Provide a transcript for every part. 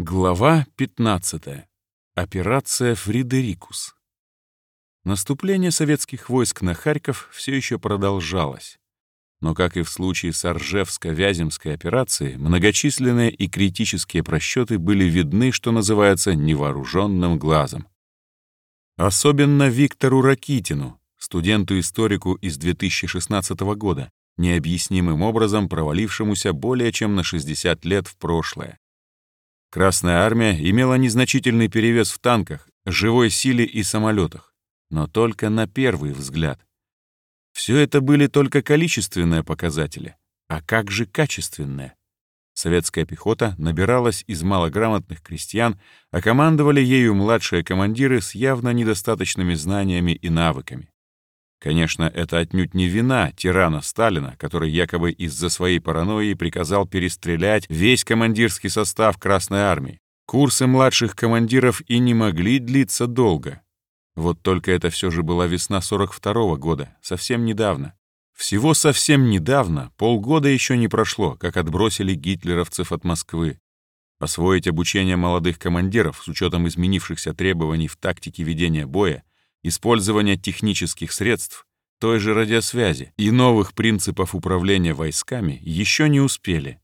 Глава 15. Операция «Фридерикус». Наступление советских войск на Харьков все еще продолжалось. Но, как и в случае с Оржевско-Вяземской операцией, многочисленные и критические просчеты были видны, что называется, невооруженным глазом. Особенно Виктору Ракитину, студенту-историку из 2016 года, необъяснимым образом провалившемуся более чем на 60 лет в прошлое. Красная армия имела незначительный перевес в танках, живой силе и самолетах, но только на первый взгляд. Все это были только количественные показатели. А как же качественные? Советская пехота набиралась из малограмотных крестьян, а командовали ею младшие командиры с явно недостаточными знаниями и навыками. Конечно, это отнюдь не вина тирана Сталина, который якобы из-за своей паранойи приказал перестрелять весь командирский состав Красной Армии. Курсы младших командиров и не могли длиться долго. Вот только это все же была весна 42 -го года, совсем недавно. Всего совсем недавно, полгода еще не прошло, как отбросили гитлеровцев от Москвы. Освоить обучение молодых командиров с учетом изменившихся требований в тактике ведения боя использования технических средств, той же радиосвязи и новых принципов управления войсками еще не успели.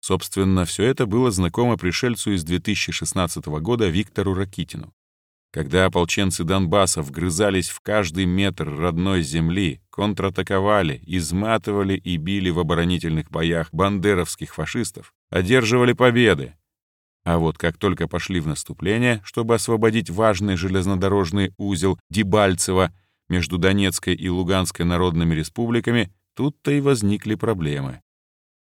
Собственно, все это было знакомо пришельцу из 2016 года Виктору Ракитину. Когда ополченцы Донбасса вгрызались в каждый метр родной земли, контратаковали, изматывали и били в оборонительных боях бандеровских фашистов, одерживали победы, а вот как только пошли в наступление, чтобы освободить важный железнодорожный узел Дебальцево между Донецкой и Луганской народными республиками, тут-то и возникли проблемы.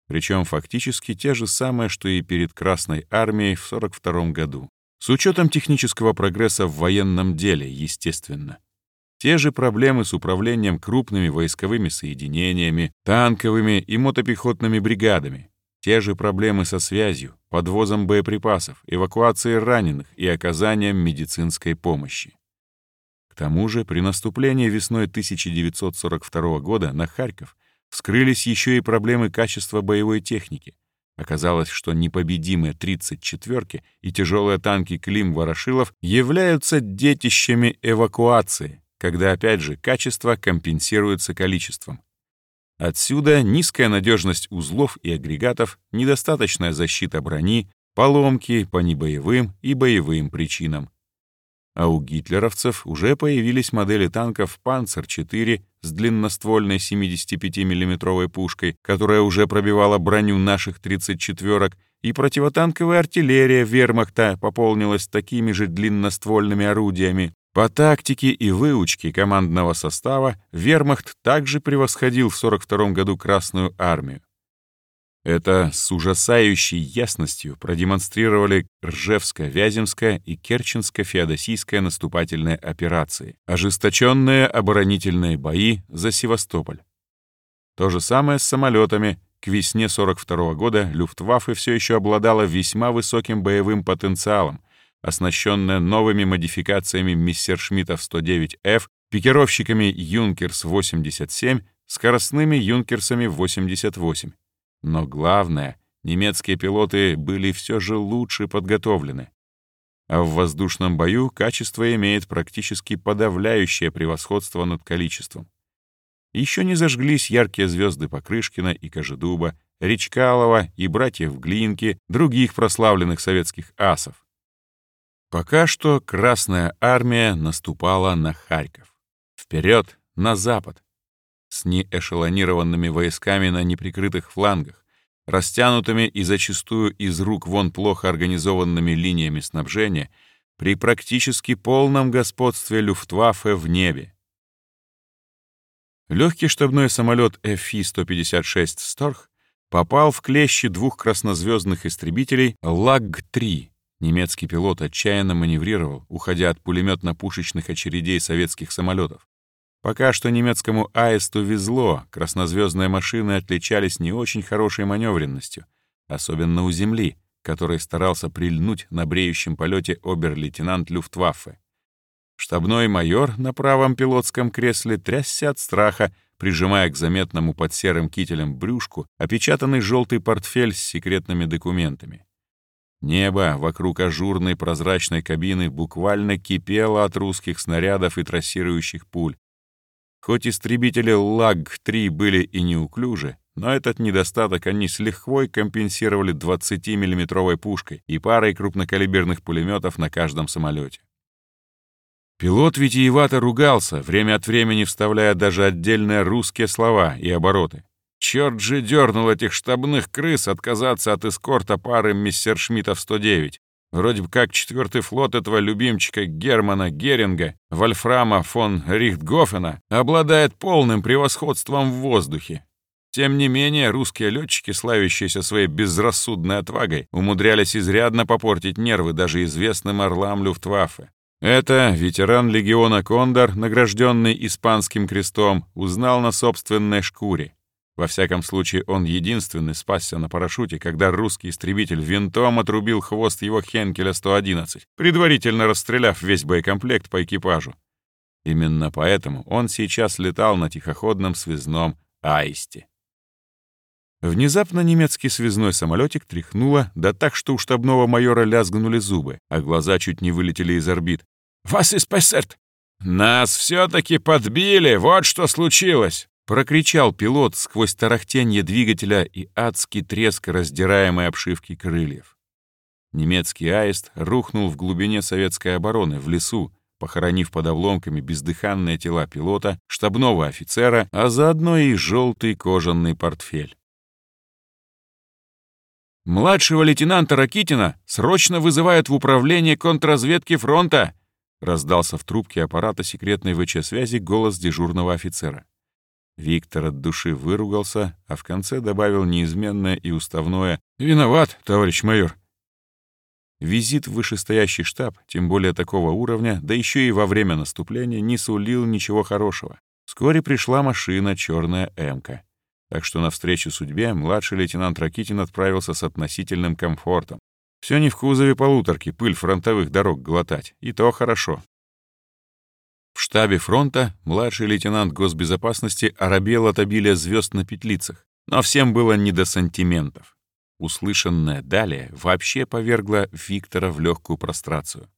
Причем фактически те же самые, что и перед Красной армией в 42 году. С учетом технического прогресса в военном деле, естественно. Те же проблемы с управлением крупными войсковыми соединениями, танковыми и мотопехотными бригадами, те же проблемы со связью, подвозом боеприпасов, эвакуацией раненых и оказанием медицинской помощи. К тому же при наступлении весной 1942 года на Харьков вскрылись еще и проблемы качества боевой техники. Оказалось, что непобедимые 34-ки и тяжелые танки Клим-Ворошилов являются детищами эвакуации, когда опять же качество компенсируется количеством. Отсюда низкая надежность узлов и агрегатов, недостаточная защита брони, поломки по небоевым и боевым причинам. А у гитлеровцев уже появились модели танков «Панцер-4» с длинноствольной 75 миллиметровой пушкой, которая уже пробивала броню наших 34-ок, и противотанковая артиллерия вермахта пополнилась такими же длинноствольными орудиями, по тактике и выучке командного состава вермахт также превосходил в 42 году Красную армию. Это с ужасающей ясностью продемонстрировали Ржевско-Вяземская и Керченско-Феодосийская наступательные операции, ожесточенные оборонительные бои за Севастополь. То же самое с самолетами. К весне 42 года Люфтваффе все еще обладала весьма высоким боевым потенциалом, оснащенная новыми модификациями Мессершмиттов 109F, пикировщиками Юнкерс-87, скоростными Юнкерсами 88. Но главное, немецкие пилоты были все же лучше подготовлены. А в воздушном бою качество имеет практически подавляющее превосходство над количеством. Еще не зажглись яркие звезды Покрышкина и Кожедуба, Речкалова и братьев Глинки, других прославленных советских асов. Пока что Красная Армия наступала на Харьков. Вперед, на запад. С неэшелонированными войсками на неприкрытых флангах, растянутыми и зачастую из рук вон плохо организованными линиями снабжения, при практически полном господстве Люфтваффе в небе. Легкий штабной самолет FI-156 «Сторх» попал в клещи двух краснозвездных истребителей ЛАГ-3 Немецкий пилот отчаянно маневрировал, уходя от пулеметно-пушечных очередей советских самолетов. Пока что немецкому «Аисту» везло, краснозвездные машины отличались не очень хорошей маневренностью, особенно у земли, который старался прильнуть на бреющем полете обер-лейтенант Люфтваффе. Штабной майор на правом пилотском кресле трясся от страха, прижимая к заметному под серым кителем брюшку опечатанный желтый портфель с секретными документами. Небо вокруг ажурной прозрачной кабины буквально кипело от русских снарядов и трассирующих пуль. Хоть истребители ЛАГ-3 были и неуклюжи, но этот недостаток они с лихвой компенсировали 20-миллиметровой пушкой и парой крупнокалиберных пулеметов на каждом самолете. Пилот витиевато ругался, время от времени вставляя даже отдельные русские слова и обороты. Черт же дернул этих штабных крыс отказаться от эскорта пары мистершмиттов 109. Вроде бы как четвертый флот этого любимчика Германа Геринга, Вольфрама фон Рихтгофена, обладает полным превосходством в воздухе. Тем не менее, русские летчики, славящиеся своей безрассудной отвагой, умудрялись изрядно попортить нервы даже известным орлам Люфтваффе. Это ветеран легиона Кондор, награжденный испанским крестом, узнал на собственной шкуре. Во всяком случае, он единственный спасся на парашюте, когда русский истребитель винтом отрубил хвост его Хенкеля-111, предварительно расстреляв весь боекомплект по экипажу. Именно поэтому он сейчас летал на тихоходном связном Аисте. Внезапно немецкий связной самолетик тряхнуло, да так, что у штабного майора лязгнули зубы, а глаза чуть не вылетели из орбит. «Вас из пассерт!» «Нас все-таки подбили! Вот что случилось!» Прокричал пилот сквозь тарахтенье двигателя и адский треск раздираемой обшивки крыльев. Немецкий аист рухнул в глубине советской обороны, в лесу, похоронив под обломками бездыханные тела пилота, штабного офицера, а заодно и желтый кожаный портфель. «Младшего лейтенанта Ракитина срочно вызывают в управление контрразведки фронта!» раздался в трубке аппарата секретной ВЧ-связи голос дежурного офицера. Виктор от души выругался, а в конце добавил неизменное и уставное «Виноват, товарищ майор». Визит в вышестоящий штаб, тем более такого уровня, да еще и во время наступления, не сулил ничего хорошего. Вскоре пришла машина черная «Эмка». Так что навстречу судьбе младший лейтенант Ракитин отправился с относительным комфортом. Все не в кузове полуторки, пыль фронтовых дорог глотать, и то хорошо. Штабе фронта младший лейтенант госбезопасности оробел от обилия звезд на петлицах, но всем было не до сантиментов. Услышанное далее вообще повергло Виктора в легкую прострацию.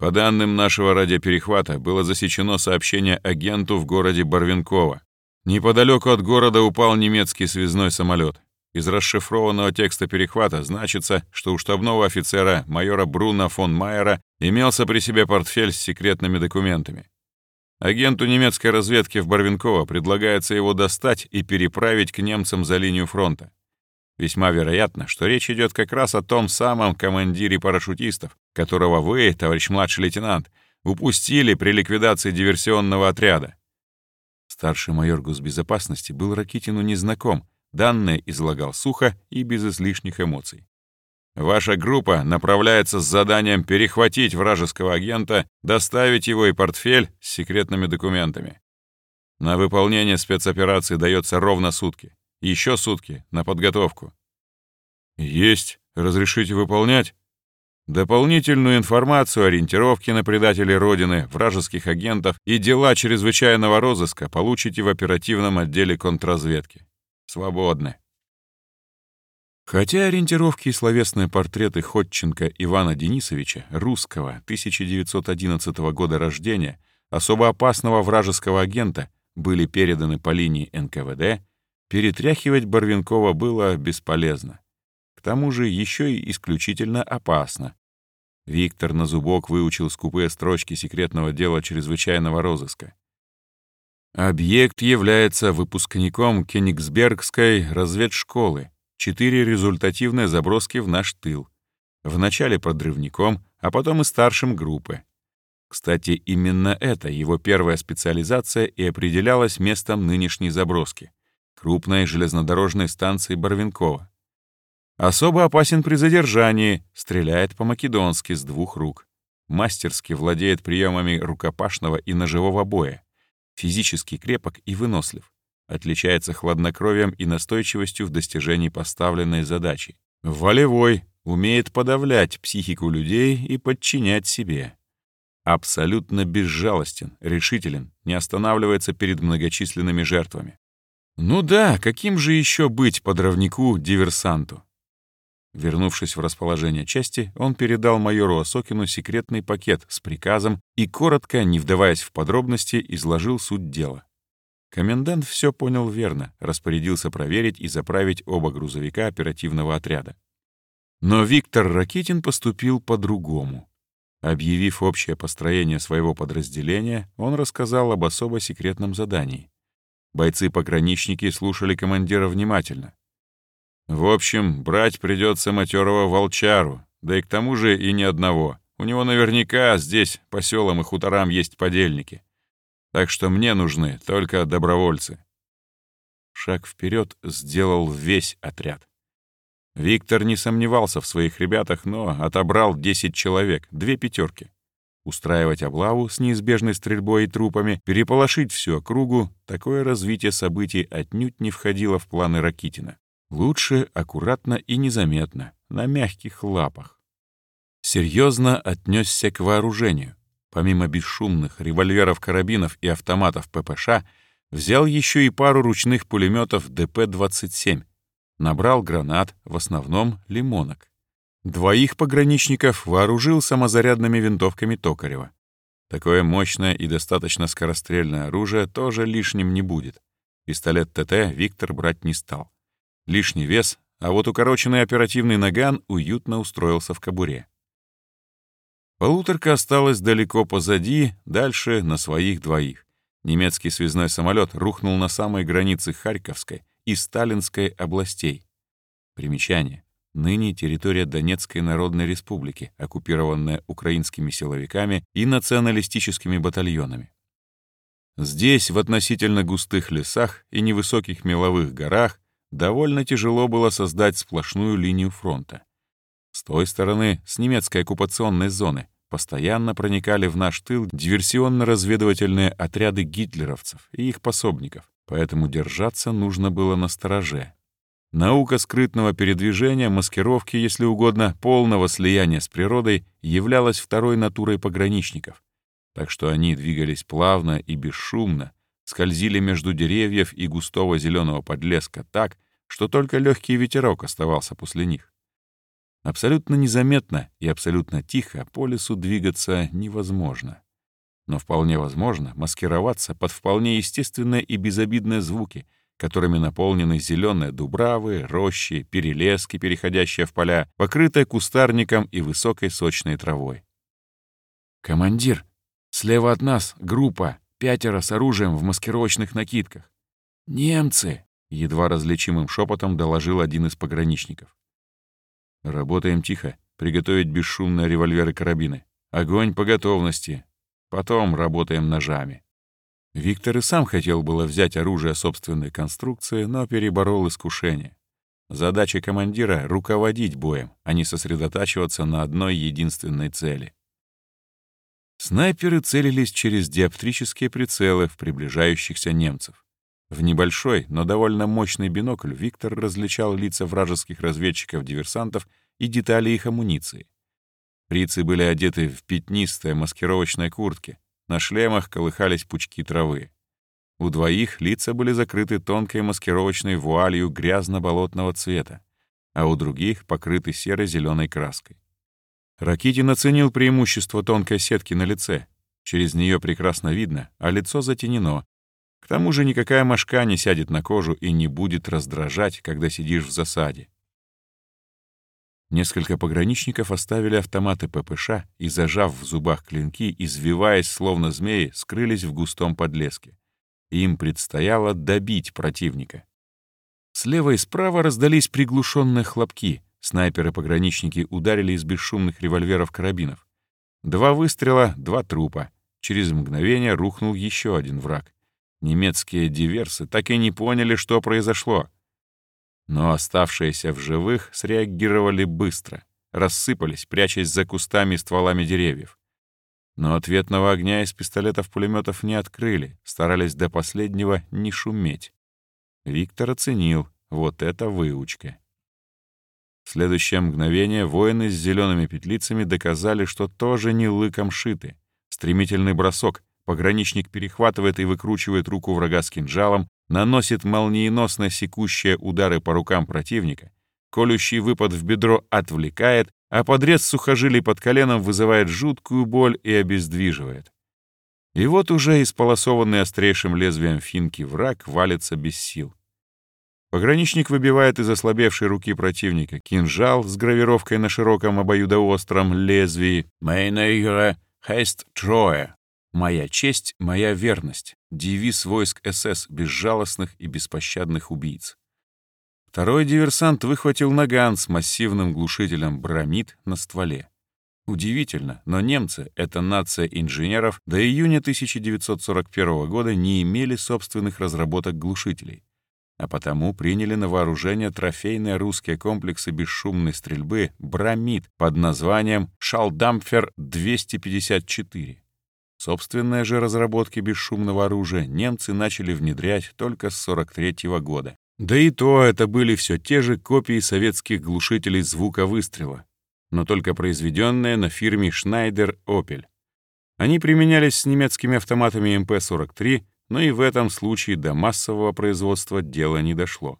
По данным нашего радиоперехвата, было засечено сообщение агенту в городе Барвинково. Неподалеку от города упал немецкий связной самолет. Из расшифрованного текста перехвата значится, что у штабного офицера майора Бруна фон Майера имелся при себе портфель с секретными документами. Агенту немецкой разведки в Барвинково предлагается его достать и переправить к немцам за линию фронта. Весьма вероятно, что речь идет как раз о том самом командире парашютистов, которого вы, товарищ младший лейтенант, упустили при ликвидации диверсионного отряда. Старший майор госбезопасности был Ракитину незнаком, данное излагал сухо и без излишних эмоций. Ваша группа направляется с заданием перехватить вражеского агента, доставить его и портфель с секретными документами. На выполнение спецоперации дается ровно сутки. Еще сутки на подготовку. Есть. Разрешите выполнять? Дополнительную информацию, ориентировки на предателей Родины, вражеских агентов и дела чрезвычайного розыска получите в оперативном отделе контрразведки. Свободны. Хотя ориентировки и словесные портреты Ходченко Ивана Денисовича, русского, 1911 года рождения, особо опасного вражеского агента, были переданы по линии НКВД, перетряхивать Барвинкова было бесполезно. К тому же еще и исключительно опасно. Виктор на зубок выучил скупые строчки секретного дела чрезвычайного розыска. Объект является выпускником Кенигсбергской разведшколы, четыре результативные заброски в наш тыл. Вначале подрывником, а потом и старшим группы. Кстати, именно это его первая специализация и определялась местом нынешней заброски — крупной железнодорожной станции Барвинкова. Особо опасен при задержании, стреляет по-македонски с двух рук. Мастерски владеет приемами рукопашного и ножевого боя. Физически крепок и вынослив. Отличается хладнокровием и настойчивостью в достижении поставленной задачи. Волевой, умеет подавлять психику людей и подчинять себе. Абсолютно безжалостен, решителен, не останавливается перед многочисленными жертвами. Ну да, каким же еще быть подрывнику-диверсанту? Вернувшись в расположение части, он передал майору Осокину секретный пакет с приказом и коротко, не вдаваясь в подробности, изложил суть дела. Комендант все понял верно, распорядился проверить и заправить оба грузовика оперативного отряда. Но Виктор Ракитин поступил по-другому. Объявив общее построение своего подразделения, он рассказал об особо секретном задании. Бойцы-пограничники слушали командира внимательно. В общем, брать придется матерого волчару, да и к тому же и ни одного. У него наверняка здесь по селам и хуторам есть подельники. Так что мне нужны только добровольцы. Шаг вперед сделал весь отряд. Виктор не сомневался в своих ребятах, но отобрал 10 человек, две пятерки. Устраивать облаву с неизбежной стрельбой и трупами, переполошить всю округу — такое развитие событий отнюдь не входило в планы Ракитина. Лучше аккуратно и незаметно, на мягких лапах. Серьезно отнесся к вооружению. Помимо бесшумных револьверов-карабинов и автоматов ППШ, взял еще и пару ручных пулеметов ДП-27. Набрал гранат, в основном лимонок. Двоих пограничников вооружил самозарядными винтовками Токарева. Такое мощное и достаточно скорострельное оружие тоже лишним не будет. Пистолет ТТ Виктор брать не стал. Лишний вес, а вот укороченный оперативный наган уютно устроился в кобуре. Полуторка осталась далеко позади, дальше на своих двоих. Немецкий связной самолет рухнул на самой границе Харьковской и Сталинской областей. Примечание. Ныне территория Донецкой Народной Республики, оккупированная украинскими силовиками и националистическими батальонами. Здесь, в относительно густых лесах и невысоких меловых горах, довольно тяжело было создать сплошную линию фронта. С той стороны, с немецкой оккупационной зоны, постоянно проникали в наш тыл диверсионно-разведывательные отряды гитлеровцев и их пособников, поэтому держаться нужно было на стороже. Наука скрытного передвижения, маскировки, если угодно, полного слияния с природой являлась второй натурой пограничников, так что они двигались плавно и бесшумно, скользили между деревьев и густого зеленого подлеска так, что только легкий ветерок оставался после них. Абсолютно незаметно и абсолютно тихо по лесу двигаться невозможно. Но вполне возможно маскироваться под вполне естественные и безобидные звуки, которыми наполнены зеленые дубравы, рощи, перелески, переходящие в поля, покрытые кустарником и высокой сочной травой. «Командир, слева от нас группа!» Пятеро с оружием в маскировочных накидках. «Немцы!» — едва различимым шепотом доложил один из пограничников. «Работаем тихо. Приготовить бесшумные револьверы-карабины. Огонь по готовности. Потом работаем ножами». Виктор и сам хотел было взять оружие собственной конструкции, но переборол искушение. Задача командира — руководить боем, а не сосредотачиваться на одной единственной цели. Снайперы целились через диоптрические прицелы в приближающихся немцев. В небольшой, но довольно мощный бинокль Виктор различал лица вражеских разведчиков-диверсантов и детали их амуниции. Фрицы были одеты в пятнистые маскировочные куртки, на шлемах колыхались пучки травы. У двоих лица были закрыты тонкой маскировочной вуалью грязно-болотного цвета, а у других покрыты серо-зеленой краской. Ракитин оценил преимущество тонкой сетки на лице. Через нее прекрасно видно, а лицо затенено. К тому же никакая мошка не сядет на кожу и не будет раздражать, когда сидишь в засаде. Несколько пограничников оставили автоматы ППШ и, зажав в зубах клинки, извиваясь, словно змеи, скрылись в густом подлеске. Им предстояло добить противника. Слева и справа раздались приглушенные хлопки — Снайперы-пограничники ударили из бесшумных револьверов-карабинов. Два выстрела, два трупа. Через мгновение рухнул еще один враг. Немецкие диверсы так и не поняли, что произошло. Но оставшиеся в живых среагировали быстро, рассыпались, прячась за кустами и стволами деревьев. Но ответного огня из пистолетов-пулеметов не открыли, старались до последнего не шуметь. Виктор оценил, вот это выучка. В следующее мгновение воины с зелеными петлицами доказали, что тоже не лыком шиты. Стремительный бросок, пограничник перехватывает и выкручивает руку врага с кинжалом, наносит молниеносно секущие удары по рукам противника, колющий выпад в бедро отвлекает, а подрез сухожилий под коленом вызывает жуткую боль и обездвиживает. И вот уже исполосованный острейшим лезвием финки враг валится без сил. Пограничник выбивает из ослабевшей руки противника кинжал с гравировкой на широком обоюдоостром лезвии «Meine heißt Treue» — «Моя честь, моя верность» — девиз войск СС безжалостных и беспощадных убийц. Второй диверсант выхватил наган с массивным глушителем бромид на стволе. Удивительно, но немцы, эта нация инженеров, до июня 1941 года не имели собственных разработок глушителей а потому приняли на вооружение трофейные русские комплексы бесшумной стрельбы «Бромид» под названием «Шалдамфер-254». Собственные же разработки бесшумного оружия немцы начали внедрять только с 43 -го года. Да и то это были все те же копии советских глушителей звука выстрела, но только произведенные на фирме Schneider Opel. Они применялись с немецкими автоматами МП-43 но и в этом случае до массового производства дело не дошло.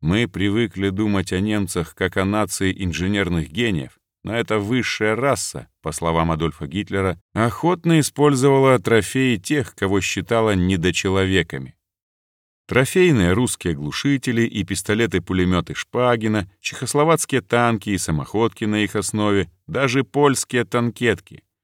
Мы привыкли думать о немцах как о нации инженерных гениев, но эта высшая раса, по словам Адольфа Гитлера, охотно использовала трофеи тех, кого считала недочеловеками. Трофейные русские глушители и пистолеты-пулеметы Шпагина, чехословацкие танки и самоходки на их основе, даже польские танкетки —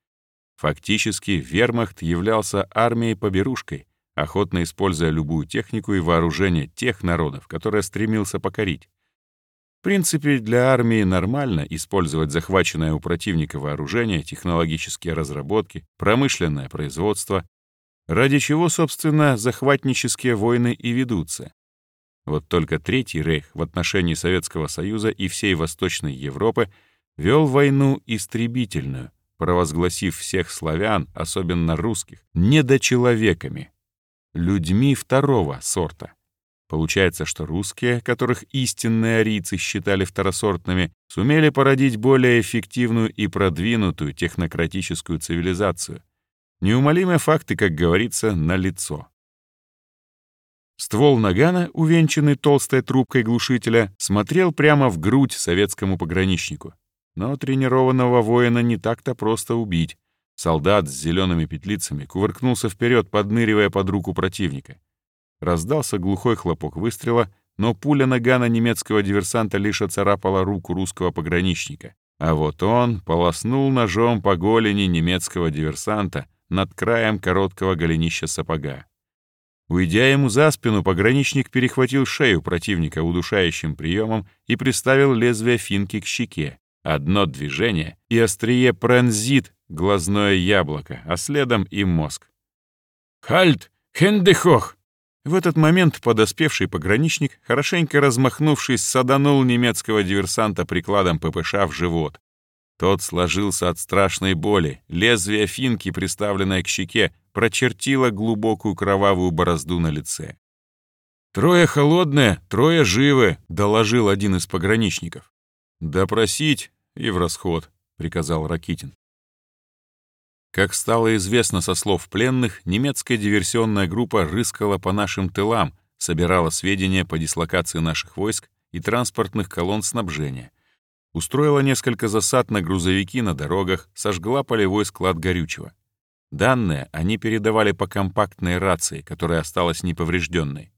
Фактически вермахт являлся армией-поберушкой, охотно используя любую технику и вооружение тех народов, которые стремился покорить. В принципе, для армии нормально использовать захваченное у противника вооружение, технологические разработки, промышленное производство, ради чего, собственно, захватнические войны и ведутся. Вот только Третий рейх в отношении Советского Союза и всей Восточной Европы вел войну истребительную — провозгласив всех славян, особенно русских, недочеловеками, людьми второго сорта. Получается, что русские, которых истинные арийцы считали второсортными, сумели породить более эффективную и продвинутую технократическую цивилизацию. Неумолимые факты, как говорится, налицо. Ствол нагана, увенчанный толстой трубкой глушителя, смотрел прямо в грудь советскому пограничнику. Но тренированного воина не так-то просто убить. Солдат с зелеными петлицами кувыркнулся вперед, подныривая под руку противника. Раздался глухой хлопок выстрела, но пуля нагана немецкого диверсанта лишь оцарапала руку русского пограничника. А вот он полоснул ножом по голени немецкого диверсанта над краем короткого голенища сапога. Уйдя ему за спину, пограничник перехватил шею противника удушающим приемом и приставил лезвие финки к щеке. Одно движение, и острие пронзит глазное яблоко, а следом и мозг. «Хальт! Хендехох!» В этот момент подоспевший пограничник, хорошенько размахнувшись, саданул немецкого диверсанта прикладом ППШ в живот. Тот сложился от страшной боли, лезвие финки, приставленное к щеке, прочертило глубокую кровавую борозду на лице. «Трое холодные, трое живы», — доложил один из пограничников. «Допросить и в расход», — приказал Ракитин. Как стало известно со слов пленных, немецкая диверсионная группа рыскала по нашим тылам, собирала сведения по дислокации наших войск и транспортных колонн снабжения, устроила несколько засад на грузовики на дорогах, сожгла полевой склад горючего. Данные они передавали по компактной рации, которая осталась неповрежденной.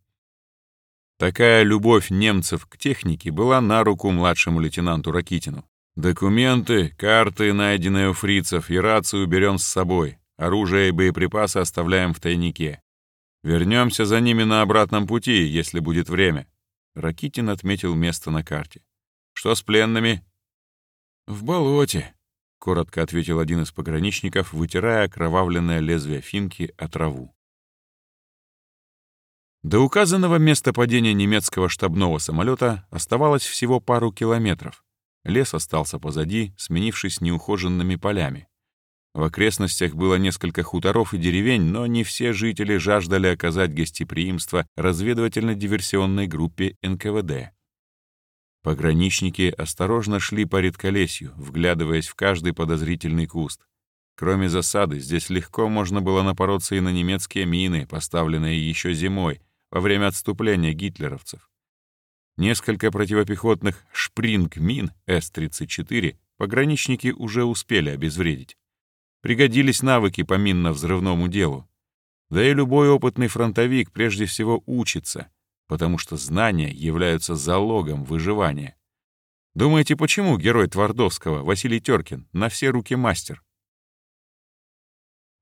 Такая любовь немцев к технике была на руку младшему лейтенанту Ракитину. «Документы, карты, найденные у фрицев, и рацию берем с собой. Оружие и боеприпасы оставляем в тайнике. Вернемся за ними на обратном пути, если будет время». Ракитин отметил место на карте. «Что с пленными?» «В болоте», — коротко ответил один из пограничников, вытирая окровавленное лезвие финки о траву. До указанного места падения немецкого штабного самолета оставалось всего пару километров. Лес остался позади, сменившись неухоженными полями. В окрестностях было несколько хуторов и деревень, но не все жители жаждали оказать гостеприимство разведывательно-диверсионной группе НКВД. Пограничники осторожно шли по редколесью, вглядываясь в каждый подозрительный куст. Кроме засады, здесь легко можно было напороться и на немецкие мины, поставленные еще зимой, во время отступления гитлеровцев. Несколько противопехотных «Шпринг-мин» С-34 пограничники уже успели обезвредить. Пригодились навыки по минно-взрывному делу. Да и любой опытный фронтовик прежде всего учится, потому что знания являются залогом выживания. Думаете, почему герой Твардовского, Василий Теркин, на все руки мастер?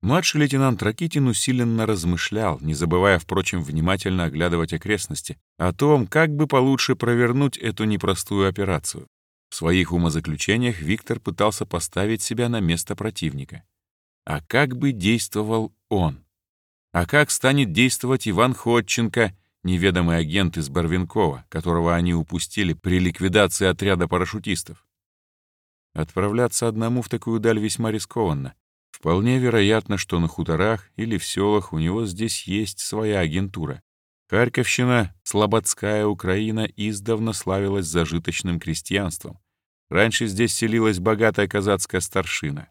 Младший лейтенант Ракитин усиленно размышлял, не забывая, впрочем, внимательно оглядывать окрестности, о том, как бы получше провернуть эту непростую операцию. В своих умозаключениях Виктор пытался поставить себя на место противника. А как бы действовал он? А как станет действовать Иван Ходченко, неведомый агент из Барвинкова, которого они упустили при ликвидации отряда парашютистов? Отправляться одному в такую даль весьма рискованно. Вполне вероятно, что на хуторах или в селах у него здесь есть своя агентура. Харьковщина, Слободская Украина издавна славилась зажиточным крестьянством. Раньше здесь селилась богатая казацкая старшина.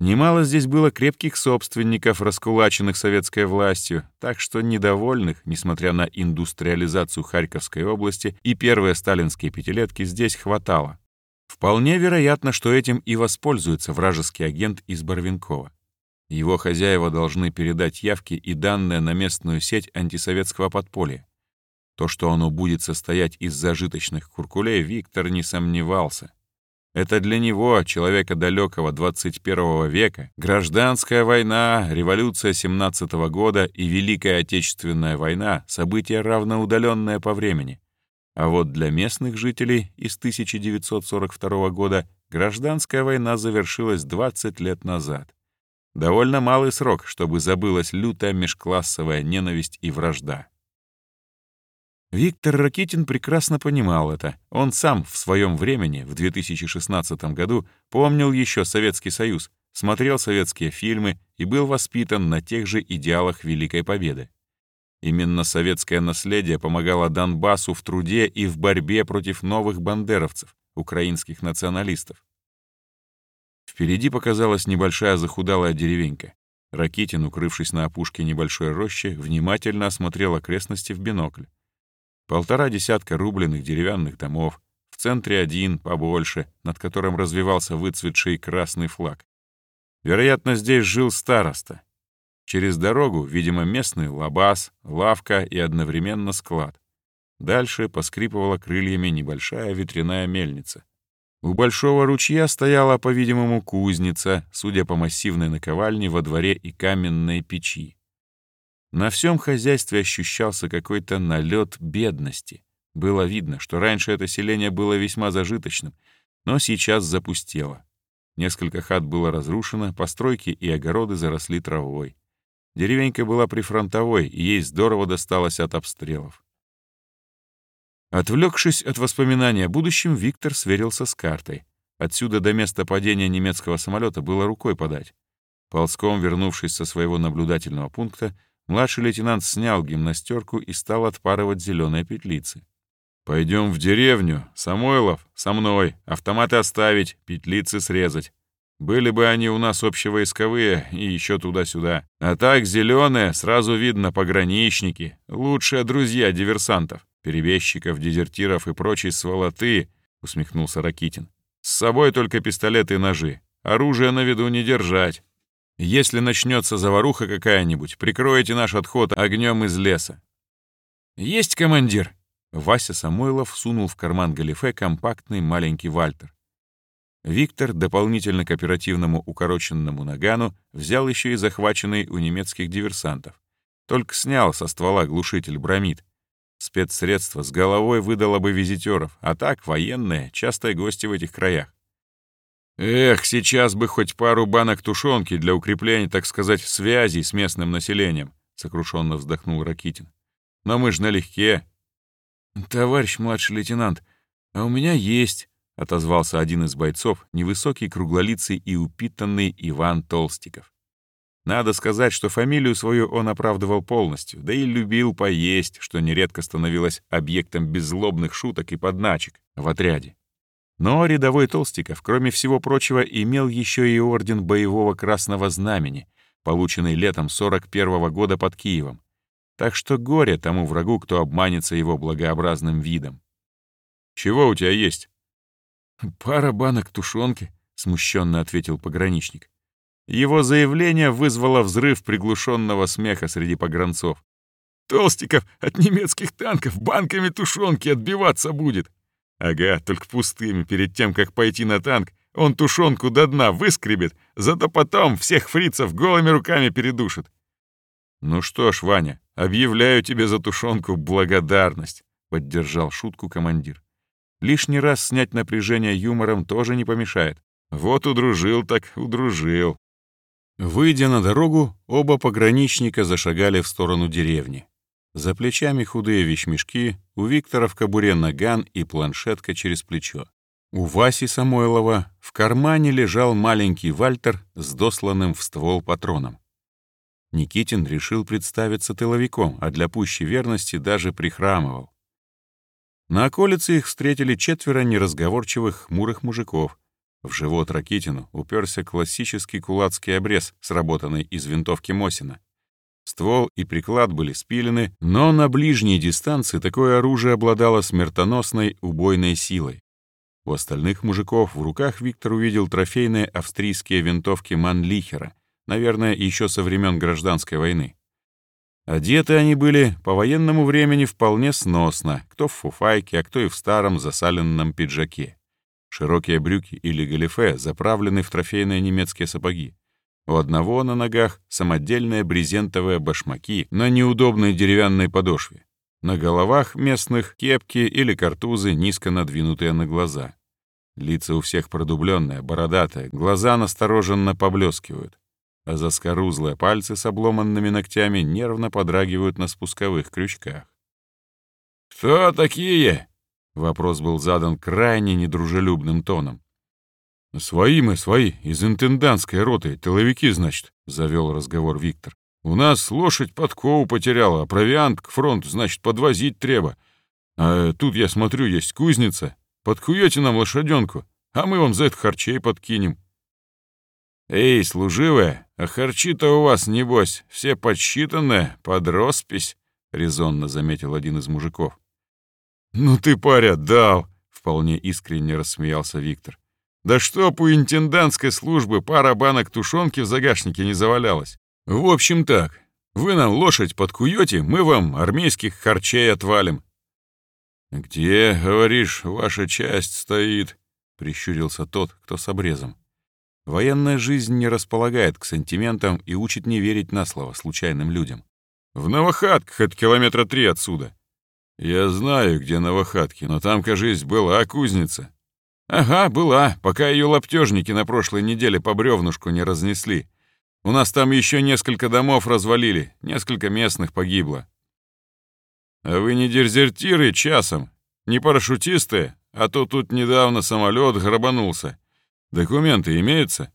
Немало здесь было крепких собственников, раскулаченных советской властью, так что недовольных, несмотря на индустриализацию Харьковской области и первые сталинские пятилетки, здесь хватало. Вполне вероятно, что этим и воспользуется вражеский агент из Барвинкова. Его хозяева должны передать явки и данные на местную сеть антисоветского подполья. То, что оно будет состоять из зажиточных куркулей, Виктор не сомневался. Это для него, человека далекого 21 века, гражданская война, революция 17 -го года и Великая Отечественная война — события равноудаленное по времени. А вот для местных жителей из 1942 года гражданская война завершилась 20 лет назад. Довольно малый срок, чтобы забылась лютая межклассовая ненависть и вражда. Виктор Ракитин прекрасно понимал это. Он сам в своем времени, в 2016 году, помнил еще Советский Союз, смотрел советские фильмы и был воспитан на тех же идеалах Великой Победы. Именно советское наследие помогало Донбассу в труде и в борьбе против новых бандеровцев, украинских националистов. Впереди показалась небольшая захудалая деревенька. Ракитин, укрывшись на опушке небольшой рощи, внимательно осмотрел окрестности в бинокль. Полтора десятка рубленых деревянных домов, в центре один, побольше, над которым развивался выцветший красный флаг. Вероятно, здесь жил староста, Через дорогу, видимо, местный лабаз, лавка и одновременно склад. Дальше поскрипывала крыльями небольшая ветряная мельница. У большого ручья стояла, по-видимому, кузница, судя по массивной наковальне во дворе и каменной печи. На всем хозяйстве ощущался какой-то налет бедности. Было видно, что раньше это селение было весьма зажиточным, но сейчас запустело. Несколько хат было разрушено, постройки и огороды заросли травой. Деревенька была прифронтовой, и ей здорово досталось от обстрелов. Отвлекшись от воспоминаний о будущем, Виктор сверился с картой. Отсюда до места падения немецкого самолета было рукой подать. Ползком, вернувшись со своего наблюдательного пункта, младший лейтенант снял гимнастерку и стал отпарывать зеленые петлицы. «Пойдем в деревню. Самойлов, со мной. Автоматы оставить, петлицы срезать. Были бы они у нас общевойсковые и еще туда-сюда. А так зеленые, сразу видно пограничники, лучшие друзья диверсантов, перебежчиков, дезертиров и прочей сволоты, усмехнулся Ракитин. С собой только пистолеты и ножи. Оружие на виду не держать. Если начнется заваруха какая-нибудь, прикройте наш отход огнем из леса. Есть командир. Вася Самойлов сунул в карман галифе компактный маленький Вальтер. Виктор, дополнительно к оперативному укороченному нагану, взял еще и захваченный у немецких диверсантов. Только снял со ствола глушитель бромид. Спецсредство с головой выдало бы визитеров, а так военные, частые гости в этих краях. Эх, сейчас бы хоть пару банок тушенки для укрепления, так сказать, связей с местным населением, сокрушенно вздохнул Ракитин. Но мы же налегке. Товарищ младший лейтенант, а у меня есть, — отозвался один из бойцов, невысокий, круглолицый и упитанный Иван Толстиков. Надо сказать, что фамилию свою он оправдывал полностью, да и любил поесть, что нередко становилось объектом беззлобных шуток и подначек в отряде. Но рядовой Толстиков, кроме всего прочего, имел еще и орден боевого красного знамени, полученный летом 41 -го года под Киевом. Так что горе тому врагу, кто обманется его благообразным видом. Чего у тебя есть?» «Пара банок тушенки», — смущенно ответил пограничник. Его заявление вызвало взрыв приглушенного смеха среди погранцов. «Толстиков от немецких танков банками тушенки отбиваться будет!» «Ага, только пустыми. Перед тем, как пойти на танк, он тушенку до дна выскребет, зато потом всех фрицев голыми руками передушит». «Ну что ж, Ваня, объявляю тебе за тушенку благодарность», — поддержал шутку командир. «Лишний раз снять напряжение юмором тоже не помешает. Вот удружил так удружил». Выйдя на дорогу, оба пограничника зашагали в сторону деревни. За плечами худые вещмешки, у Виктора в кобуре наган и планшетка через плечо. У Васи Самойлова в кармане лежал маленький Вальтер с досланным в ствол патроном. Никитин решил представиться тыловиком, а для пущей верности даже прихрамывал. На околице их встретили четверо неразговорчивых хмурых мужиков — в живот Ракитину уперся классический кулацкий обрез, сработанный из винтовки Мосина. Ствол и приклад были спилены, но на ближней дистанции такое оружие обладало смертоносной убойной силой. У остальных мужиков в руках Виктор увидел трофейные австрийские винтовки Манлихера, наверное, еще со времен гражданской войны. Одеты они были по военному времени вполне сносно, кто в фуфайке, а кто и в старом засаленном пиджаке. Широкие брюки или галифе заправлены в трофейные немецкие сапоги. У одного на ногах самодельные брезентовые башмаки на неудобной деревянной подошве. На головах местных кепки или картузы, низко надвинутые на глаза. Лица у всех продубленные, бородатые, глаза настороженно поблескивают, а заскорузлые пальцы с обломанными ногтями нервно подрагивают на спусковых крючках. «Кто такие?» Вопрос был задан крайне недружелюбным тоном. «Свои мы, свои, из интендантской роты, тыловики, значит», — завел разговор Виктор. «У нас лошадь подкову потеряла, а провиант к фронту, значит, подвозить треба. А тут, я смотрю, есть кузница. Подкуете нам лошаденку, а мы вам за это харчей подкинем». «Эй, служивая, а харчи-то у вас, небось, все подсчитанные, под роспись», — резонно заметил один из мужиков. «Ну ты, паря, дал!» — вполне искренне рассмеялся Виктор. «Да что по интендантской службе пара банок тушенки в загашнике не завалялась? В общем так, вы нам лошадь подкуете, мы вам армейских харчей отвалим». «Где, говоришь, ваша часть стоит?» — прищурился тот, кто с обрезом. Военная жизнь не располагает к сантиментам и учит не верить на слово случайным людям. «В Новохатках это километра три отсюда. «Я знаю, где Новохатки, но там, кажись, была кузница». «Ага, была, пока ее лаптежники на прошлой неделе по бревнушку не разнесли. У нас там еще несколько домов развалили, несколько местных погибло». «А вы не дезертиры часом, не парашютисты, а то тут недавно самолет грабанулся. Документы имеются?»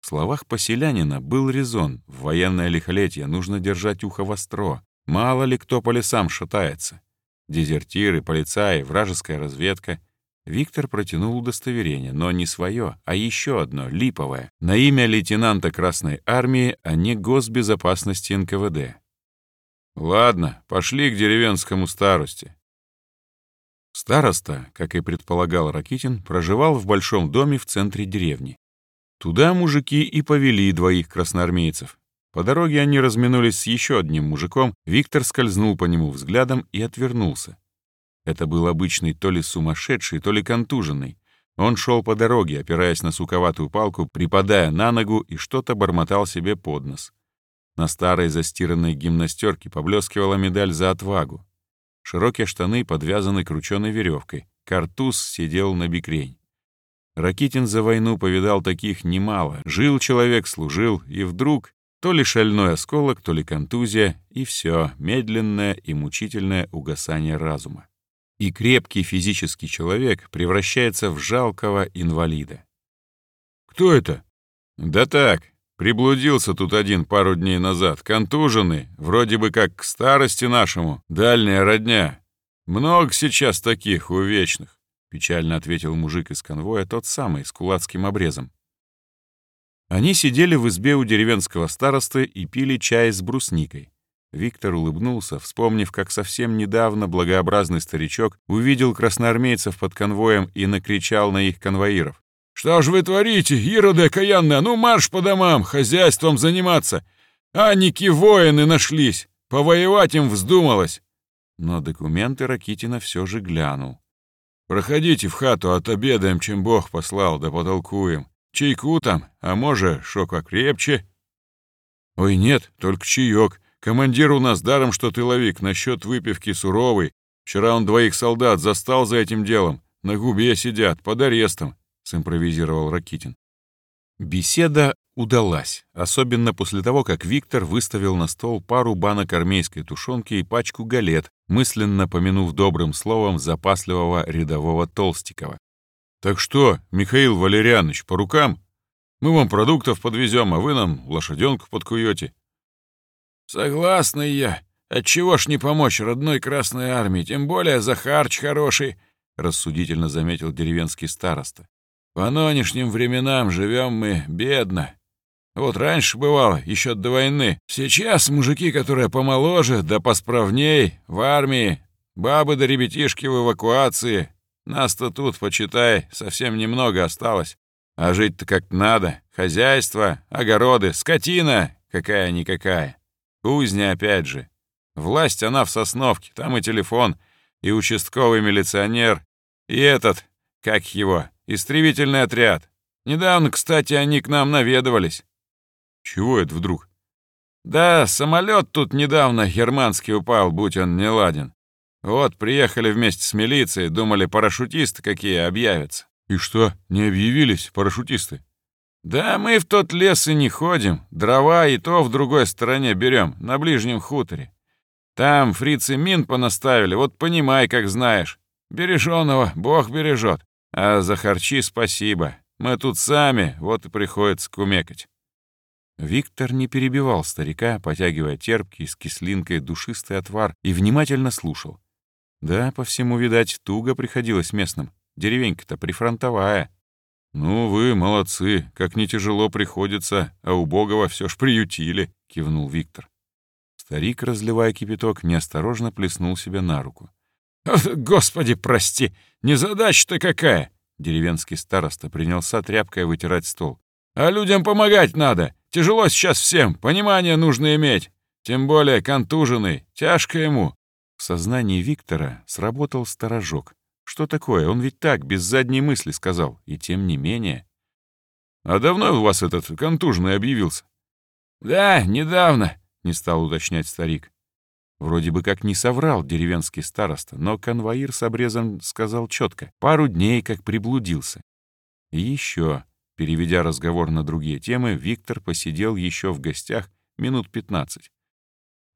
В словах поселянина был резон. В военное лихолетие нужно держать ухо востро. Мало ли кто по лесам шатается. Дезертиры, полицаи, вражеская разведка. Виктор протянул удостоверение, но не свое, а еще одно, липовое, на имя лейтенанта Красной Армии, а не госбезопасности НКВД. «Ладно, пошли к деревенскому старости». Староста, как и предполагал Ракитин, проживал в большом доме в центре деревни. Туда мужики и повели двоих красноармейцев, по дороге они разминулись с еще одним мужиком, Виктор скользнул по нему взглядом и отвернулся. Это был обычный то ли сумасшедший, то ли контуженный. Он шел по дороге, опираясь на суковатую палку, припадая на ногу и что-то бормотал себе под нос. На старой застиранной гимнастерке поблескивала медаль за отвагу. Широкие штаны подвязаны крученой веревкой. Картуз сидел на бикрень. Ракитин за войну повидал таких немало. Жил человек, служил, и вдруг то ли шальной осколок, то ли контузия, и все, медленное и мучительное угасание разума. И крепкий физический человек превращается в жалкого инвалида. «Кто это?» «Да так, приблудился тут один пару дней назад, контуженный, вроде бы как к старости нашему, дальняя родня. Много сейчас таких увечных», — печально ответил мужик из конвоя, тот самый, с кулацким обрезом. Они сидели в избе у деревенского старосты и пили чай с брусникой. Виктор улыбнулся, вспомнив, как совсем недавно благообразный старичок увидел красноармейцев под конвоем и накричал на их конвоиров. «Что ж вы творите, ироды окаянные? Ну марш по домам, хозяйством заниматься! Анники воины нашлись, повоевать им вздумалось!» Но документы Ракитина все же глянул. «Проходите в хату, отобедаем, чем Бог послал, да потолкуем. Чайку там, а може, шо крепче?» «Ой, нет, только чаек. Командир у нас даром, что тыловик, насчет выпивки суровый. Вчера он двоих солдат застал за этим делом. На губе сидят, под арестом», — симпровизировал Ракитин. Беседа удалась, особенно после того, как Виктор выставил на стол пару банок армейской тушенки и пачку галет, мысленно помянув добрым словом запасливого рядового Толстикова. «Так что, Михаил Валерьянович, по рукам? Мы вам продуктов подвезем, а вы нам лошаденку подкуете. «Согласный я. Отчего ж не помочь родной Красной Армии, тем более Захарч хороший», — рассудительно заметил деревенский староста. «По нынешним временам живем мы бедно. Вот раньше бывало, еще до войны. Сейчас мужики, которые помоложе, да посправней, в армии, бабы да ребятишки в эвакуации. Нас-то тут, почитай, совсем немного осталось. А жить-то как надо. Хозяйство, огороды, скотина какая-никакая. Кузня опять же. Власть она в Сосновке, там и телефон, и участковый милиционер, и этот, как его, истребительный отряд. Недавно, кстати, они к нам наведывались. Чего это вдруг? Да, самолет тут недавно германский упал, будь он не ладен. Вот, приехали вместе с милицией, думали, парашютисты какие объявятся. И что, не объявились парашютисты? «Да мы в тот лес и не ходим. Дрова и то в другой стороне берем, на ближнем хуторе. Там фрицы мин понаставили, вот понимай, как знаешь. Береженого Бог бережет. А за харчи спасибо. Мы тут сами, вот и приходится кумекать». Виктор не перебивал старика, потягивая терпкий с кислинкой душистый отвар, и внимательно слушал. Да, по всему, видать, туго приходилось местным. Деревенька-то прифронтовая. «Ну, вы молодцы, как не тяжело приходится, а убогого все ж приютили», — кивнул Виктор. Старик, разливая кипяток, неосторожно плеснул себе на руку. «Господи, прости, незадача-то какая!» Деревенский староста принялся тряпкой вытирать стол. «А людям помогать надо. Тяжело сейчас всем, понимание нужно иметь. Тем более контуженный, тяжко ему». В сознании Виктора сработал сторожок. Что такое? Он ведь так, без задней мысли сказал. И тем не менее. А давно у вас этот контужный объявился? Да, недавно, не стал уточнять старик. Вроде бы как не соврал деревенский староста, но конвоир с обрезом сказал четко. Пару дней как приблудился. И еще, переведя разговор на другие темы, Виктор посидел еще в гостях минут пятнадцать.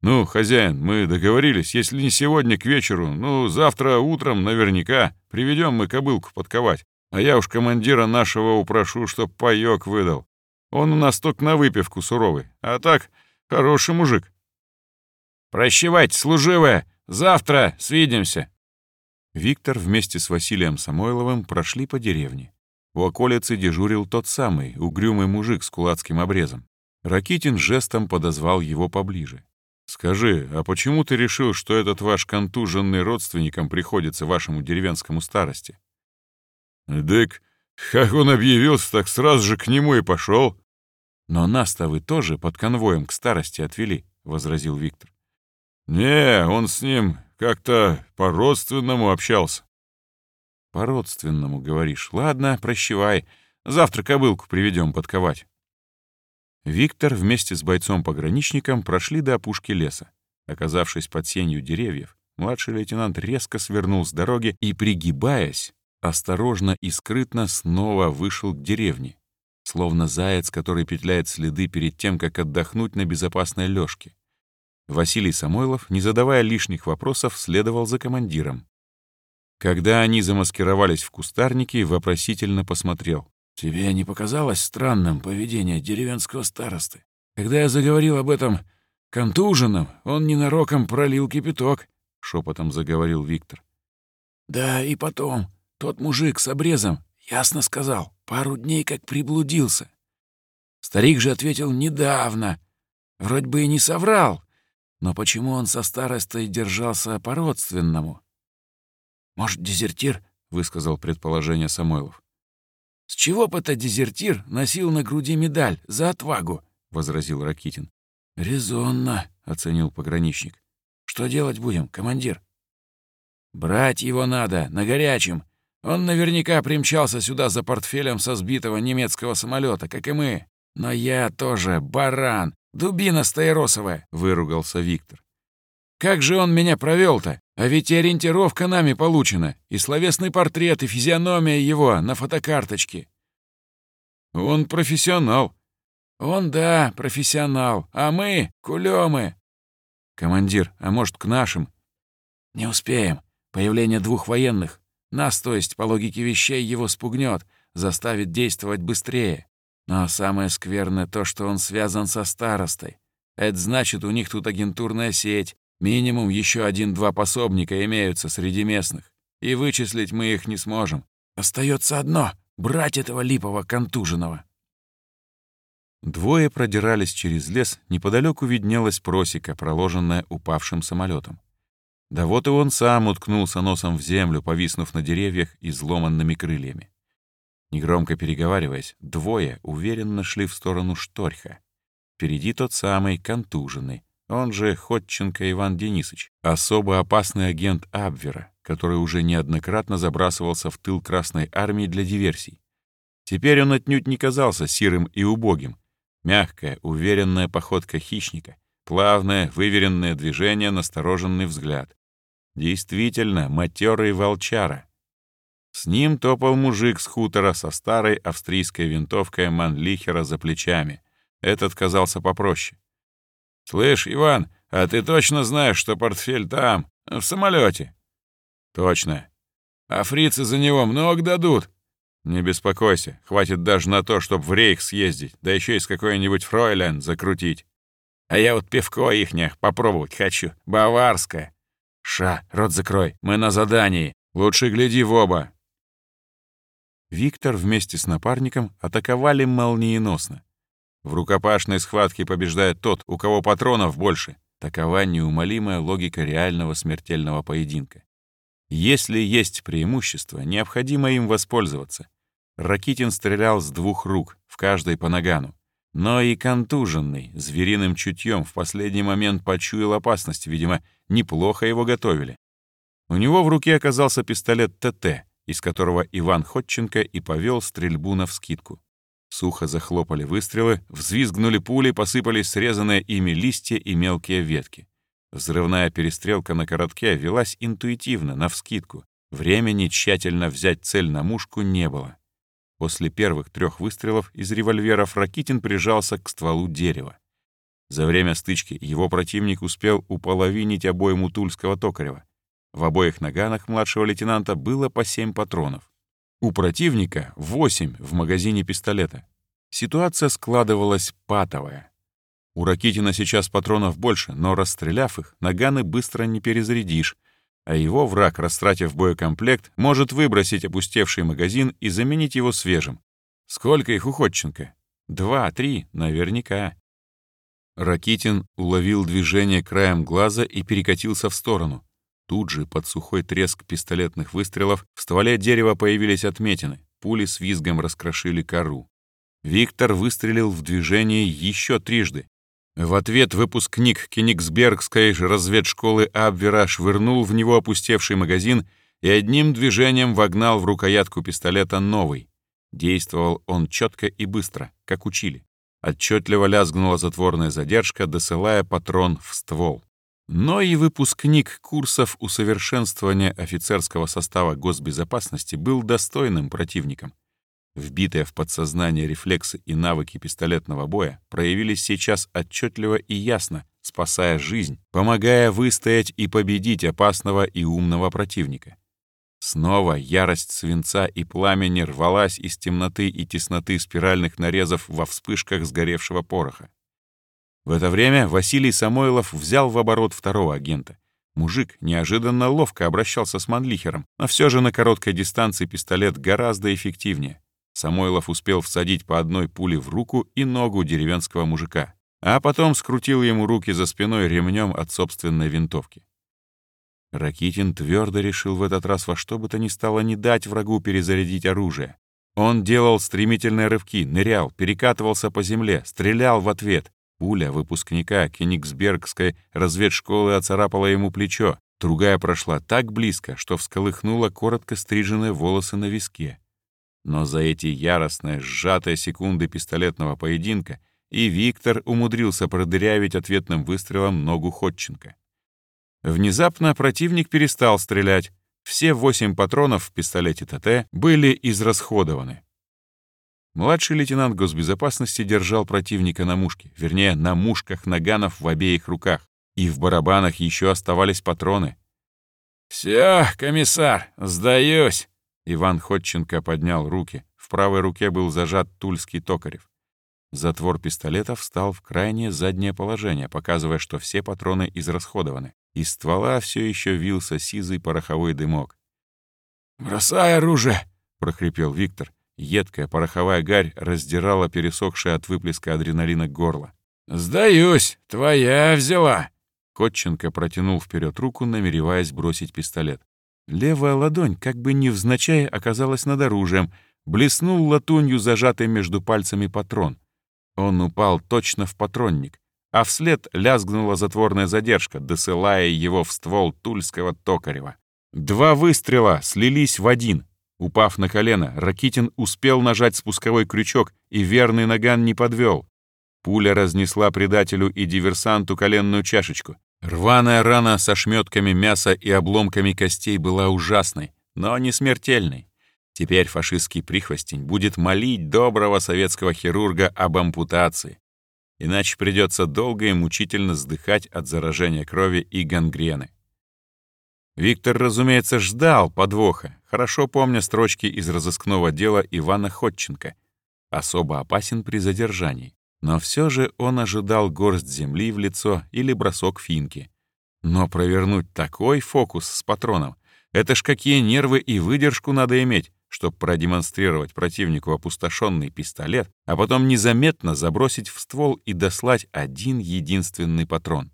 «Ну, хозяин, мы договорились, если не сегодня к вечеру, ну, завтра утром наверняка приведем мы кобылку подковать. А я уж командира нашего упрошу, чтоб паёк выдал. Он у нас только на выпивку суровый, а так хороший мужик». «Прощевать, служивая! Завтра свидимся!» Виктор вместе с Василием Самойловым прошли по деревне. У околицы дежурил тот самый, угрюмый мужик с кулацким обрезом. Ракитин жестом подозвал его поближе. «Скажи, а почему ты решил, что этот ваш контуженный родственником приходится вашему деревенскому старости?» «Дык, как он объявился, так сразу же к нему и пошел. «Но нас-то вы тоже под конвоем к старости отвели», — возразил Виктор. «Не, он с ним как-то по-родственному общался». «По-родственному, говоришь. Ладно, прощевай. Завтра кобылку приведем подковать». Виктор вместе с бойцом-пограничником прошли до опушки леса. Оказавшись под сенью деревьев, младший лейтенант резко свернул с дороги и, пригибаясь, осторожно и скрытно снова вышел к деревне, словно заяц, который петляет следы перед тем, как отдохнуть на безопасной лёжке. Василий Самойлов, не задавая лишних вопросов, следовал за командиром. Когда они замаскировались в кустарнике, вопросительно посмотрел. Тебе не показалось странным поведение деревенского старосты? Когда я заговорил об этом контуженном, он ненароком пролил кипяток, — шепотом заговорил Виктор. Да, и потом, тот мужик с обрезом ясно сказал, пару дней как приблудился. Старик же ответил недавно. Вроде бы и не соврал. Но почему он со старостой держался по-родственному? «Может, дезертир?» — высказал предположение Самойлов. «С чего бы это дезертир носил на груди медаль за отвагу?» — возразил Ракитин. «Резонно», — оценил пограничник. «Что делать будем, командир?» «Брать его надо, на горячем. Он наверняка примчался сюда за портфелем со сбитого немецкого самолета, как и мы. Но я тоже баран, дубина стаиросовая», — выругался Виктор. «Как же он меня провел-то? А ведь и ориентировка нами получена, и словесный портрет, и физиономия его на фотокарточке». «Он профессионал». «Он, да, профессионал, а мы — кулемы». «Командир, а может, к нашим?» «Не успеем. Появление двух военных. Нас, то есть, по логике вещей, его спугнет, заставит действовать быстрее. Но самое скверное то, что он связан со старостой. Это значит, у них тут агентурная сеть. Минимум еще один-два пособника имеются среди местных. И вычислить мы их не сможем. Остается одно — брать этого липового контуженного. Двое продирались через лес, неподалеку виднелась просека, проложенная упавшим самолетом. Да вот и он сам уткнулся носом в землю, повиснув на деревьях изломанными крыльями. Негромко переговариваясь, двое уверенно шли в сторону Шторха. Впереди тот самый контуженный, он же Ходченко Иван Денисович, особо опасный агент Абвера, который уже неоднократно забрасывался в тыл Красной Армии для диверсий. Теперь он отнюдь не казался сирым и убогим. Мягкая, уверенная походка хищника, плавное, выверенное движение, настороженный взгляд. Действительно, матерый волчара. С ним топал мужик с хутора со старой австрийской винтовкой Манлихера за плечами. Этот казался попроще. «Слышь, Иван, а ты точно знаешь, что портфель там, в самолете? «Точно. А фрицы за него много дадут?» «Не беспокойся, хватит даже на то, чтобы в рейх съездить, да еще и с какой-нибудь фройлен закрутить. А я вот пивко ихнях попробовать хочу, баварское. «Ша, рот закрой, мы на задании. Лучше гляди в оба». Виктор вместе с напарником атаковали молниеносно. В рукопашной схватке побеждает тот, у кого патронов больше. Такова неумолимая логика реального смертельного поединка. Если есть преимущество, необходимо им воспользоваться. Ракитин стрелял с двух рук, в каждой по нагану. Но и контуженный, звериным чутьем в последний момент почуял опасность, видимо, неплохо его готовили. У него в руке оказался пистолет ТТ, из которого Иван Ходченко и повел стрельбу навскидку. Сухо захлопали выстрелы, взвизгнули пули, посыпались срезанные ими листья и мелкие ветки. Взрывная перестрелка на коротке велась интуитивно, навскидку. Времени тщательно взять цель на мушку не было. После первых трех выстрелов из револьверов Ракитин прижался к стволу дерева. За время стычки его противник успел уполовинить обойму тульского токарева. В обоих наганах младшего лейтенанта было по семь патронов. У противника — восемь в магазине пистолета. Ситуация складывалась патовая. У Ракитина сейчас патронов больше, но расстреляв их, наганы быстро не перезарядишь, а его враг, растратив боекомплект, может выбросить опустевший магазин и заменить его свежим. Сколько их у Ходченко? Два, три, наверняка. Ракитин уловил движение краем глаза и перекатился в сторону. Тут же, под сухой треск пистолетных выстрелов, в стволе дерева появились отметины. Пули с визгом раскрошили кору. Виктор выстрелил в движение еще трижды, в ответ выпускник Кенигсбергской разведшколы Абвера швырнул в него опустевший магазин и одним движением вогнал в рукоятку пистолета новый. Действовал он четко и быстро, как учили. Отчетливо лязгнула затворная задержка, досылая патрон в ствол. Но и выпускник курсов усовершенствования офицерского состава госбезопасности был достойным противником. Вбитые в подсознание рефлексы и навыки пистолетного боя проявились сейчас отчетливо и ясно, спасая жизнь, помогая выстоять и победить опасного и умного противника. Снова ярость свинца и пламени рвалась из темноты и тесноты спиральных нарезов во вспышках сгоревшего пороха. В это время Василий Самойлов взял в оборот второго агента. Мужик неожиданно ловко обращался с Манлихером, но все же на короткой дистанции пистолет гораздо эффективнее. Самойлов успел всадить по одной пуле в руку и ногу деревенского мужика. а потом скрутил ему руки за спиной ремнем от собственной винтовки. Ракитин твердо решил в этот раз во что бы то ни стало не дать врагу перезарядить оружие. Он делал стремительные рывки, нырял, перекатывался по земле, стрелял в ответ. Пуля выпускника Кенигсбергской разведшколы оцарапала ему плечо. Другая прошла так близко, что всколыхнула коротко стриженные волосы на виске. Но за эти яростные, сжатые секунды пистолетного поединка и Виктор умудрился продырявить ответным выстрелом ногу Ходченко. Внезапно противник перестал стрелять. Все восемь патронов в пистолете ТТ были израсходованы. Младший лейтенант госбезопасности держал противника на мушке, вернее, на мушках наганов в обеих руках, и в барабанах еще оставались патроны. «Все, комиссар, сдаюсь!» Иван Ходченко поднял руки. В правой руке был зажат тульский токарев. Затвор пистолета встал в крайнее заднее положение, показывая, что все патроны израсходованы. Из ствола все еще вился сизый пороховой дымок. «Бросай оружие!» — прохрипел Виктор. Едкая пороховая гарь раздирала пересохшее от выплеска адреналина горло. «Сдаюсь! Твоя взяла!» Котченко протянул вперед руку, намереваясь бросить пистолет. Левая ладонь, как бы невзначай, оказалась над оружием. Блеснул латунью зажатый между пальцами патрон. Он упал точно в патронник, а вслед лязгнула затворная задержка, досылая его в ствол тульского токарева. Два выстрела слились в один. Упав на колено, Ракитин успел нажать спусковой крючок, и верный наган не подвел. Пуля разнесла предателю и диверсанту коленную чашечку. Рваная рана со шметками мяса и обломками костей была ужасной, но не смертельной. Теперь фашистский прихвостень будет молить доброго советского хирурга об ампутации. Иначе придется долго и мучительно сдыхать от заражения крови и гангрены. Виктор, разумеется, ждал подвоха, хорошо помня строчки из разыскного дела Ивана Ходченко. Особо опасен при задержании. Но все же он ожидал горсть земли в лицо или бросок финки. Но провернуть такой фокус с патроном — это ж какие нервы и выдержку надо иметь, чтобы продемонстрировать противнику опустошенный пистолет, а потом незаметно забросить в ствол и дослать один единственный патрон.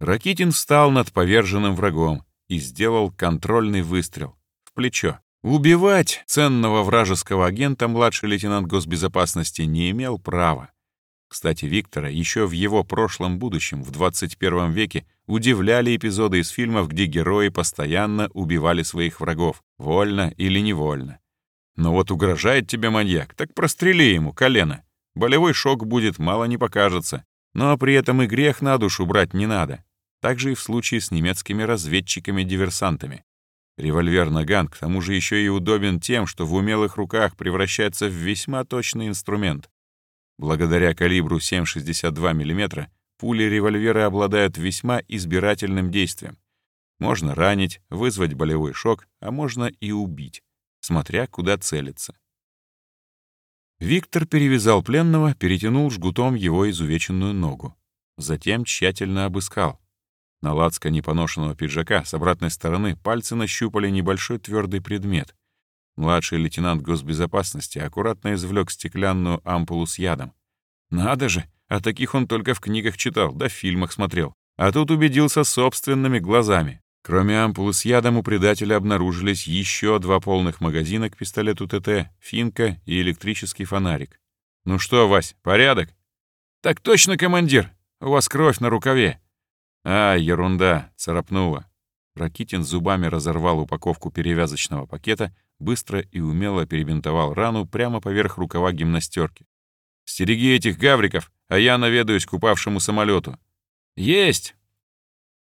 Ракитин встал над поверженным врагом и сделал контрольный выстрел плечо. Убивать ценного вражеского агента младший лейтенант госбезопасности не имел права. Кстати, Виктора еще в его прошлом будущем, в 21 веке, удивляли эпизоды из фильмов, где герои постоянно убивали своих врагов, вольно или невольно. Но вот угрожает тебе маньяк, так прострели ему колено. Болевой шок будет, мало не покажется. Но при этом и грех на душу брать не надо. Так же и в случае с немецкими разведчиками-диверсантами. Револьвер Наган к тому же еще и удобен тем, что в умелых руках превращается в весьма точный инструмент. Благодаря калибру 7,62 мм пули револьвера обладают весьма избирательным действием. Можно ранить, вызвать болевой шок, а можно и убить, смотря куда целиться. Виктор перевязал пленного, перетянул жгутом его изувеченную ногу. Затем тщательно обыскал. На лацкане поношенного пиджака с обратной стороны пальцы нащупали небольшой твердый предмет. Младший лейтенант госбезопасности аккуратно извлек стеклянную ампулу с ядом. Надо же, о таких он только в книгах читал, да в фильмах смотрел. А тут убедился собственными глазами. Кроме ампулы с ядом у предателя обнаружились еще два полных магазина к пистолету ТТ, финка и электрический фонарик. «Ну что, Вась, порядок?» «Так точно, командир! У вас кровь на рукаве!» «А, ерунда!» — царапнула. Ракитин зубами разорвал упаковку перевязочного пакета быстро и умело перебинтовал рану прямо поверх рукава гимнастерки. «Стереги этих гавриков, а я наведаюсь к упавшему самолету. «Есть!»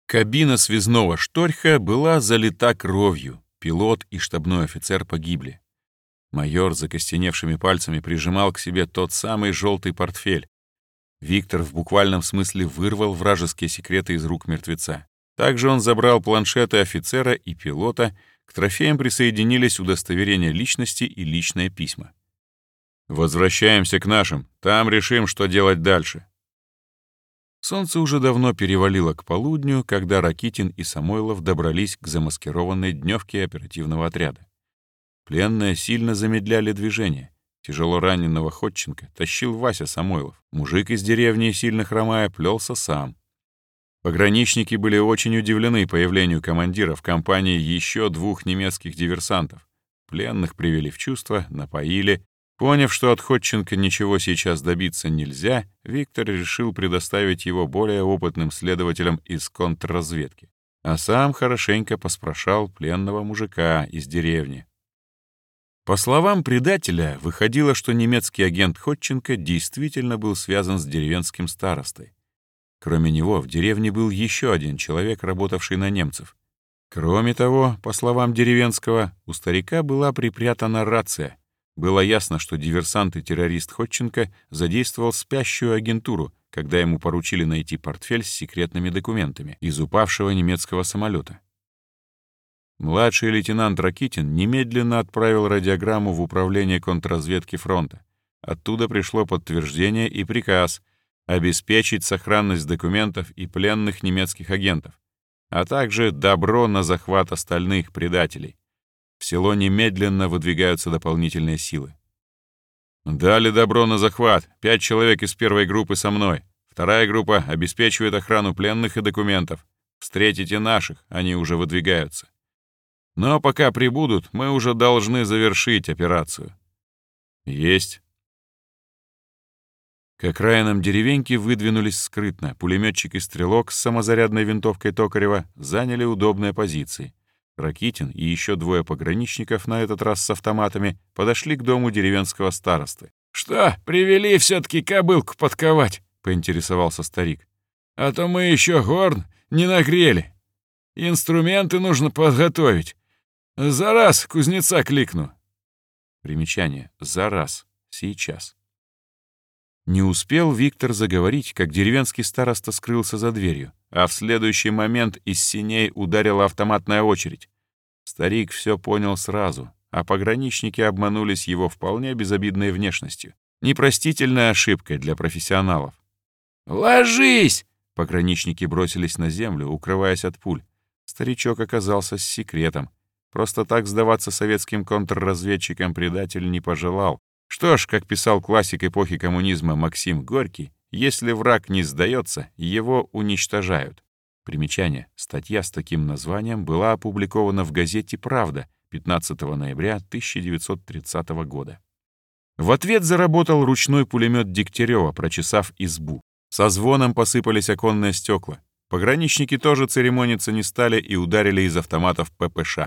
Кабина связного шторха была залита кровью. Пилот и штабной офицер погибли. Майор закостеневшими пальцами прижимал к себе тот самый желтый портфель. Виктор в буквальном смысле вырвал вражеские секреты из рук мертвеца. Также он забрал планшеты офицера и пилота, к трофеям присоединились удостоверение личности и личные письма. «Возвращаемся к нашим, там решим, что делать дальше». Солнце уже давно перевалило к полудню, когда Ракитин и Самойлов добрались к замаскированной дневке оперативного отряда. Пленные сильно замедляли движение. Тяжело раненого Ходченко тащил Вася Самойлов. Мужик из деревни, сильно хромая, плелся сам. Пограничники были очень удивлены появлению командира в компании еще двух немецких диверсантов. Пленных привели в чувство, напоили. Поняв, что от Ходченко ничего сейчас добиться нельзя, Виктор решил предоставить его более опытным следователям из контрразведки. А сам хорошенько поспрашал пленного мужика из деревни. По словам предателя, выходило, что немецкий агент Ходченко действительно был связан с деревенским старостой. Кроме него, в деревне был еще один человек, работавший на немцев. Кроме того, по словам деревенского, у старика была припрятана рация. Было ясно, что диверсант и террорист Ходченко задействовал спящую агентуру, когда ему поручили найти портфель с секретными документами из упавшего немецкого самолета. Младший лейтенант Ракитин немедленно отправил радиограмму в управление контрразведки фронта. Оттуда пришло подтверждение и приказ обеспечить сохранность документов и пленных немецких агентов, а также добро на захват остальных предателей. В село немедленно выдвигаются дополнительные силы. Дали добро на захват. Пять человек из первой группы со мной. Вторая группа обеспечивает охрану пленных и документов. Встретите наших, они уже выдвигаются. Но пока прибудут, мы уже должны завершить операцию. Есть. К окраинам деревеньки выдвинулись скрытно. Пулеметчик и стрелок с самозарядной винтовкой Токарева заняли удобные позиции. Ракитин и еще двое пограничников, на этот раз с автоматами, подошли к дому деревенского старосты. «Что, привели все таки кобылку подковать?» — поинтересовался старик. «А то мы еще горн не нагрели. Инструменты нужно подготовить. За раз кузнеца кликну». Примечание. За раз. Сейчас. Не успел Виктор заговорить, как деревенский староста скрылся за дверью, а в следующий момент из синей ударила автоматная очередь. Старик все понял сразу, а пограничники обманулись его вполне безобидной внешностью. Непростительная ошибка для профессионалов. «Ложись!» — пограничники бросились на землю, укрываясь от пуль. Старичок оказался с секретом. Просто так сдаваться советским контрразведчикам предатель не пожелал, что ж, как писал классик эпохи коммунизма Максим Горький, если враг не сдается, его уничтожают. Примечание. Статья с таким названием была опубликована в газете «Правда» 15 ноября 1930 года. В ответ заработал ручной пулемет Дегтярева, прочесав избу. Со звоном посыпались оконные стекла. Пограничники тоже церемониться не стали и ударили из автоматов ППШ.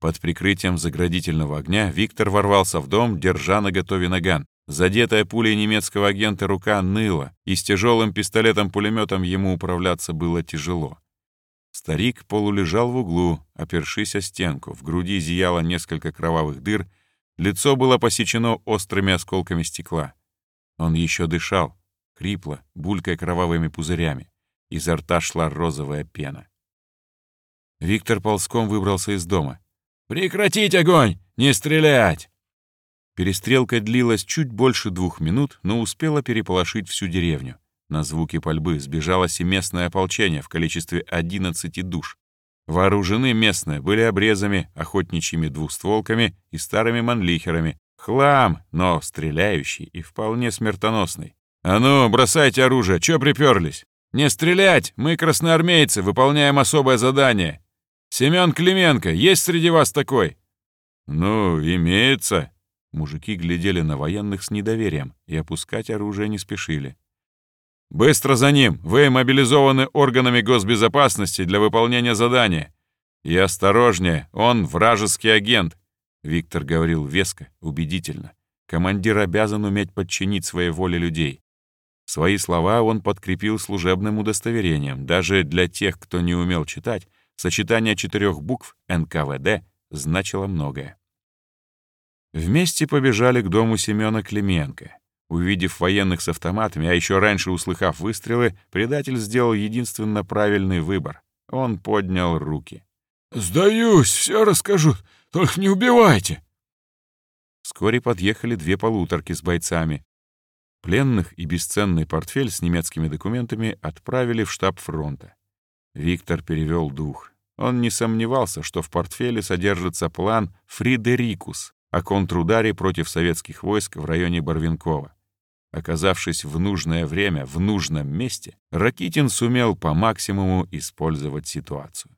Под прикрытием заградительного огня Виктор ворвался в дом, держа на готове наган. Задетая пулей немецкого агента рука ныла, и с тяжелым пистолетом-пулеметом ему управляться было тяжело. Старик полулежал в углу, опершись о стенку, в груди зияло несколько кровавых дыр, лицо было посечено острыми осколками стекла. Он еще дышал, хрипло, булькая кровавыми пузырями. Изо рта шла розовая пена. Виктор ползком выбрался из дома. «Прекратить огонь! Не стрелять!» Перестрелка длилась чуть больше двух минут, но успела переполошить всю деревню. На звуки пальбы сбежалось и местное ополчение в количестве 11 душ. Вооружены местные были обрезами, охотничьими двухстволками и старыми манлихерами. Хлам, но стреляющий и вполне смертоносный. «А ну, бросайте оружие, чё приперлись? Не стрелять! Мы красноармейцы, выполняем особое задание. Семен Клименко, есть среди вас такой?» «Ну, имеется». Мужики глядели на военных с недоверием и опускать оружие не спешили. «Быстро за ним! Вы мобилизованы органами госбезопасности для выполнения задания. И осторожнее, он вражеский агент!» Виктор говорил веско, убедительно. Командир обязан уметь подчинить своей воле людей. Свои слова он подкрепил служебным удостоверением. Даже для тех, кто не умел читать, Сочетание четырех букв НКВД значило многое. Вместе побежали к дому Семёна Клименко. Увидев военных с автоматами, а еще раньше услыхав выстрелы, предатель сделал единственно правильный выбор. Он поднял руки. «Сдаюсь, все расскажу, только не убивайте!» Вскоре подъехали две полуторки с бойцами. Пленных и бесценный портфель с немецкими документами отправили в штаб фронта. Виктор перевел дух. Он не сомневался, что в портфеле содержится план «Фридерикус», о контрударе против советских войск в районе Барвинкова. Оказавшись в нужное время в нужном месте, Ракитин сумел по максимуму использовать ситуацию.